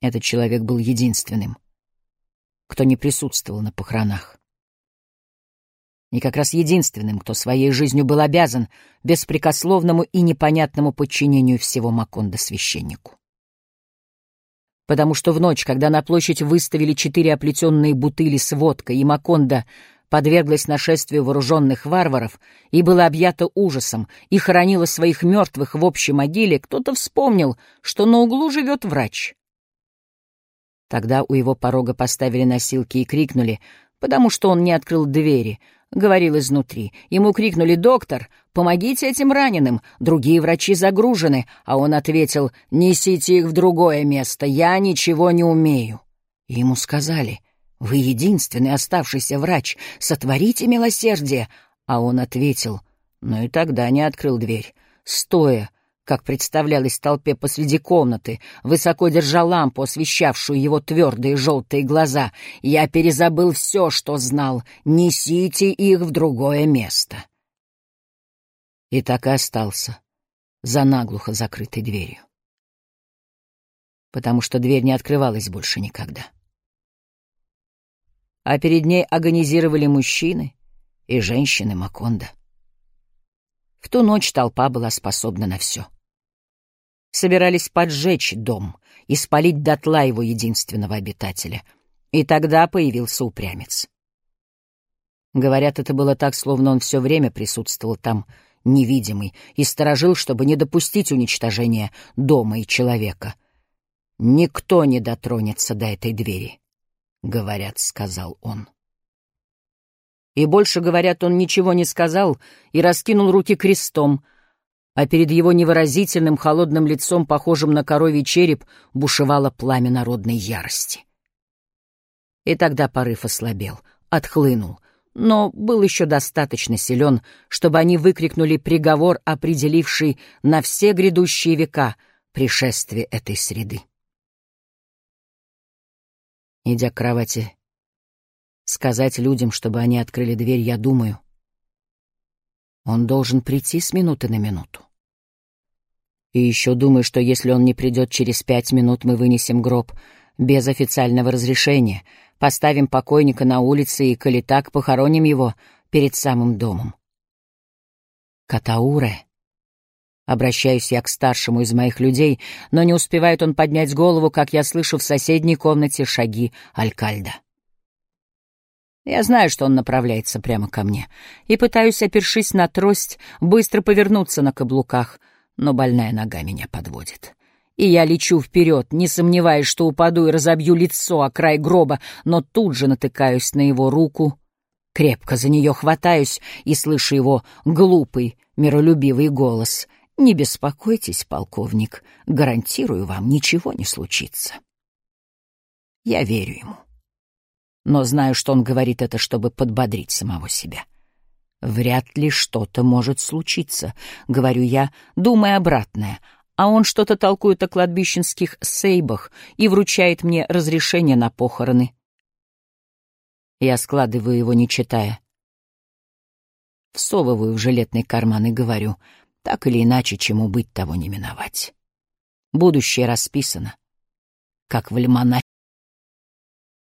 Этот человек был единственным, кто не присутствовал на похоронах. И как раз единственным, кто своей жизнью был обязан беспрекословному и непонятному подчинению всего Маконда священнику. Потому что в ночь, когда на площадь выставили четыре оплетенные бутыли с водкой, и Маконда подверглась нашествию вооруженных варваров и была объята ужасом и хоронила своих мертвых в общей могиле, кто-то вспомнил, что на углу живет врач. Тогда у его порога поставили носилки и крикнули, потому что он не открыл двери, говорил изнутри. Ему крикнули «Доктор, помогите этим раненым, другие врачи загружены», а он ответил «Несите их в другое место, я ничего не умею». И ему сказали «Вы единственный оставшийся врач, сотворите милосердие», а он ответил, но и тогда не открыл дверь. Стоя, как представлялось толпе посреди комнаты, высоко держа лампу, освещавшую его твердые желтые глаза. Я перезабыл все, что знал. Несите их в другое место. И так и остался за наглухо закрытой дверью. Потому что дверь не открывалась больше никогда. А перед ней агонизировали мужчины и женщины Маконда. В ту ночь толпа была способна на все — собирались поджечь дом и спалить дотла его единственного обитателя. И тогда появился упрямец. Говорят, это было так, словно он все время присутствовал там, невидимый, и сторожил, чтобы не допустить уничтожения дома и человека. «Никто не дотронется до этой двери», — говорят, — сказал он. И больше, говорят, он ничего не сказал и раскинул руки крестом — а перед его невыразительным холодным лицом, похожим на коровий череп, бушевало пламя народной ярости. И тогда порыв ослабел, отхлынул, но был еще достаточно силен, чтобы они выкрикнули приговор, определивший на все грядущие века пришествие этой среды. Идя к кровати, сказать людям, чтобы они открыли дверь, я думаю, он должен прийти с минуты на минуту. И еще думаю, что если он не придет через пять минут, мы вынесем гроб без официального разрешения, поставим покойника на улице и, коли так, похороним его перед самым домом. Катауре. Обращаюсь я к старшему из моих людей, но не успевает он поднять голову, как я слышу в соседней комнате шаги Алькальда. Я знаю, что он направляется прямо ко мне, и пытаюсь, опершись на трость, быстро повернуться на каблуках — но больная нога меня подводит. И я лечу вперед, не сомневаясь, что упаду и разобью лицо о край гроба, но тут же натыкаюсь на его руку, крепко за нее хватаюсь и слышу его глупый, миролюбивый голос. «Не беспокойтесь, полковник, гарантирую вам, ничего не случится». Я верю ему, но знаю, что он говорит это, чтобы подбодрить самого себя. — Вряд ли что-то может случиться, говорю я, думая обратное, а он что-то толкует о кладбищенских сейбах и вручает мне разрешение на похороны. Я складываю его, не читая. Всовываю в жилетный карман и говорю, так или иначе, чему быть, того не миновать. Будущее расписано, как в альманахе.